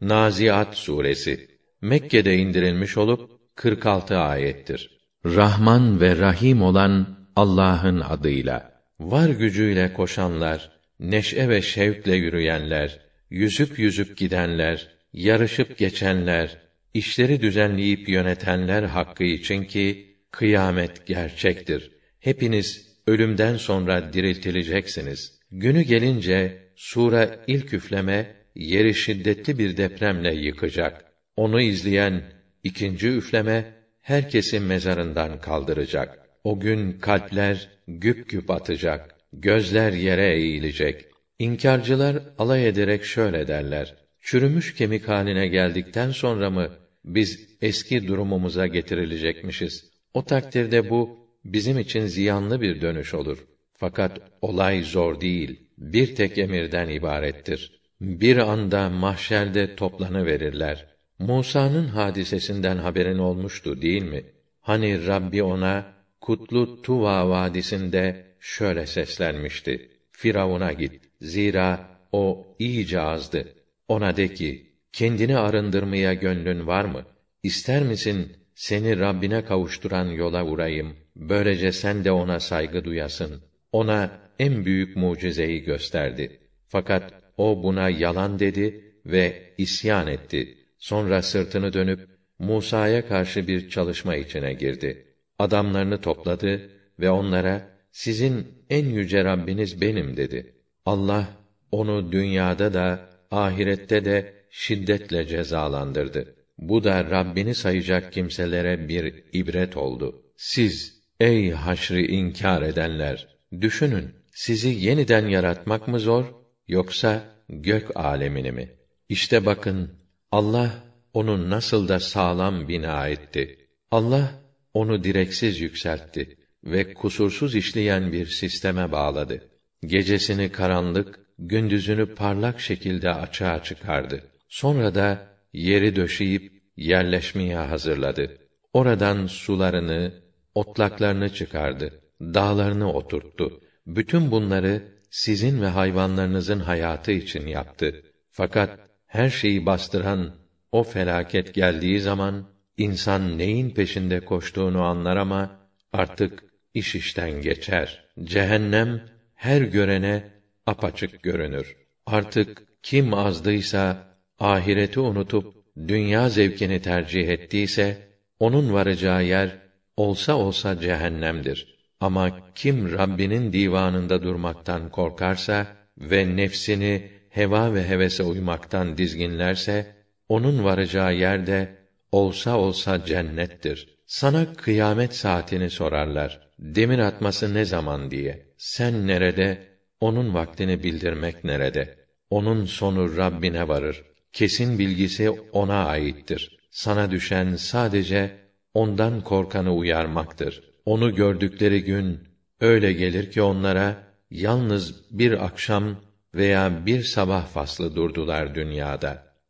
Naziat suresi Mekke'de indirilmiş olup 46 ayettir. Rahman ve Rahim olan Allah'ın adıyla. Var gücüyle koşanlar, neşe ve şevkle yürüyenler, yüzüp yüzüp gidenler, yarışıp geçenler, işleri düzenleyip yönetenler hakkı için ki kıyamet gerçektir. Hepiniz ölümden sonra diriltileceksiniz. Günü gelince sura ilk üfleme yeri şiddetli bir depremle yıkacak. Onu izleyen ikinci üfleme herkesi mezarından kaldıracak. O gün kalpler güp güp atacak, gözler yere eğilecek. İnkarcılar alay ederek şöyle derler: Çürümüş kemik haline geldikten sonra mı biz eski durumumuza getirilecekmişiz? O takdirde bu bizim için ziyanlı bir dönüş olur. Fakat olay zor değil, bir tek emirden ibarettir. Bir anda mahşerde toplanı verirler. Musa'nın hadisesinden haberin olmuştu değil mi? Hani Rabbi ona Kutlu Tuva vadisinde şöyle seslenmişti: Firavun'a git. Zira o iyice azdı. Ona de ki, kendini arındırmaya gönlün var mı? İster misin seni Rabbine kavuşturan yola vurayım? Böylece sen de ona saygı duyasın. Ona en büyük mucizeyi gösterdi. Fakat o buna yalan dedi ve isyan etti. Sonra sırtını dönüp Musa'ya karşı bir çalışma içine girdi. Adamlarını topladı ve onlara sizin en yüce Rabbiniz benim dedi. Allah onu dünyada da ahirette de şiddetle cezalandırdı. Bu da Rabbini sayacak kimselere bir ibret oldu. Siz ey haşrı inkar edenler düşünün sizi yeniden yaratmak mı zor yoksa gök alemini mi? İşte bakın Allah onu nasıl da sağlam bina etti. Allah onu direksiz yükseltti ve kusursuz işleyen bir sisteme bağladı. Gecesini karanlık, gündüzünü parlak şekilde açığa çıkardı. Sonra da yeri döşeyip yerleşmeye hazırladı. Oradan sularını, otlaklarını çıkardı. Dağlarını oturttu. Bütün bunları sizin ve hayvanlarınızın hayatı için yaptı. Fakat her şeyi bastıran o felaket geldiği zaman insan neyin peşinde koştuğunu anlar ama artık iş işten geçer. Cehennem her görene apaçık görünür. Artık kim azdıysa ahireti unutup dünya zevkini tercih ettiyse onun varacağı yer olsa olsa cehennemdir. Ama kim Rabbinin divanında durmaktan korkarsa ve nefsini heva ve hevese uymaktan dizginlerse onun varacağı yerde olsa olsa cennettir. Sana kıyamet saatini sorarlar. Demir atması ne zaman diye. Sen nerede? Onun vaktini bildirmek nerede? Onun sonu Rabbine varır. Kesin bilgisi ona aittir. Sana düşen sadece ondan korkanı uyarmaktır. Onu gördükleri gün öyle gelir ki onlara yalnız bir akşam veya bir sabah faslı durdular dünyada.